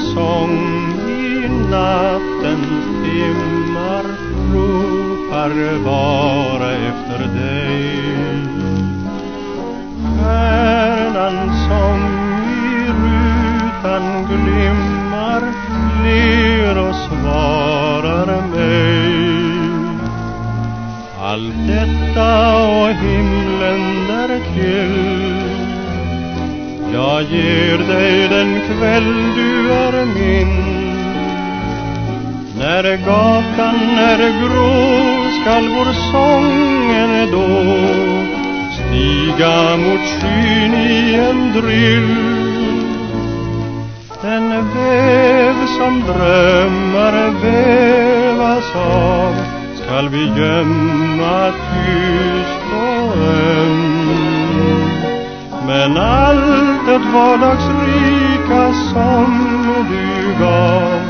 sång i nattens timmar ropar bara efter dig. Stjärnan som i rutan glimmar ler och svarar mig. Allt detta och himlen därtill jag ger dig den kväll du är min När gatan är grå skall vår sången då Stiga mot skyn i en drill Den väv som drömmar vävas av Skall vi gömma tyst och öm. men allt det vardagsrika som du gav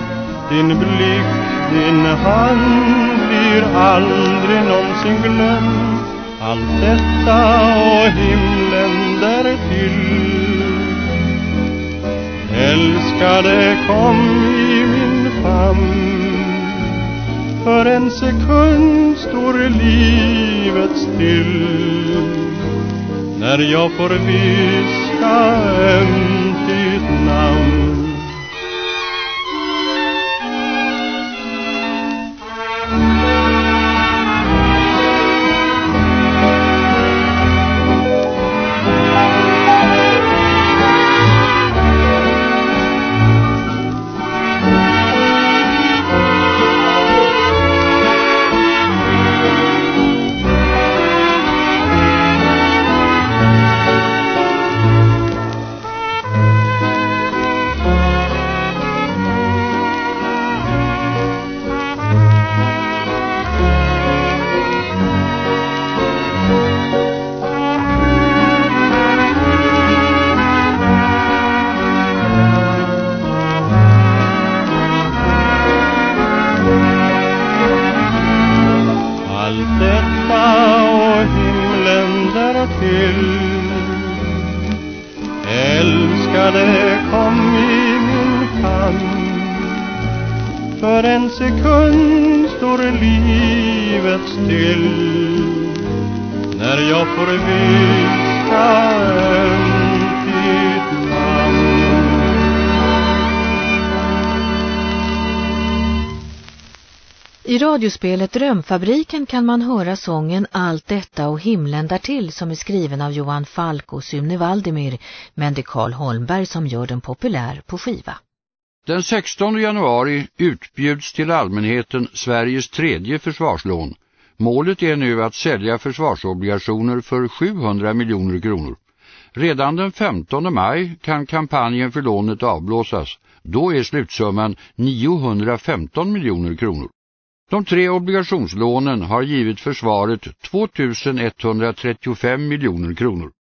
Din blick, din hand blir aldrig någonsin glömd. Allt detta och himlen därtill. Älskade kom i min famn. För en sekund står livet still. När jag får viska Älskade kom i min famn För en sekund står livet still. När jag får viska I radiospelet Drömfabriken kan man höra sången Allt detta och himlen därtill som är skriven av Johan Falk och Sune Valdemir men det är Carl Holmberg som gör den populär på skiva. Den 16 januari utbjuds till allmänheten Sveriges tredje försvarslån. Målet är nu att sälja försvarsobligationer för 700 miljoner kronor. Redan den 15 maj kan kampanjen för lånet avblåsas. Då är slutsumman 915 miljoner kronor. De tre obligationslånen har givit försvaret 2135 miljoner kronor.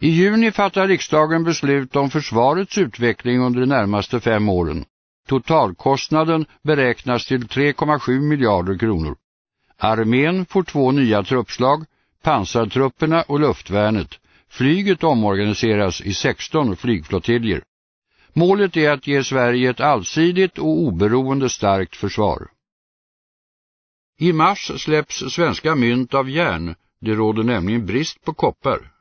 I juni fattar riksdagen beslut om försvarets utveckling under de närmaste fem åren. Totalkostnaden beräknas till 3,7 miljarder kronor. Armén får två nya truppslag, pansartrupperna och luftvärnet. Flyget omorganiseras i 16 flygflottiljer. Målet är att ge Sverige ett allsidigt och oberoende starkt försvar. I mars släpps svenska mynt av järn. Det råder nämligen brist på koppar.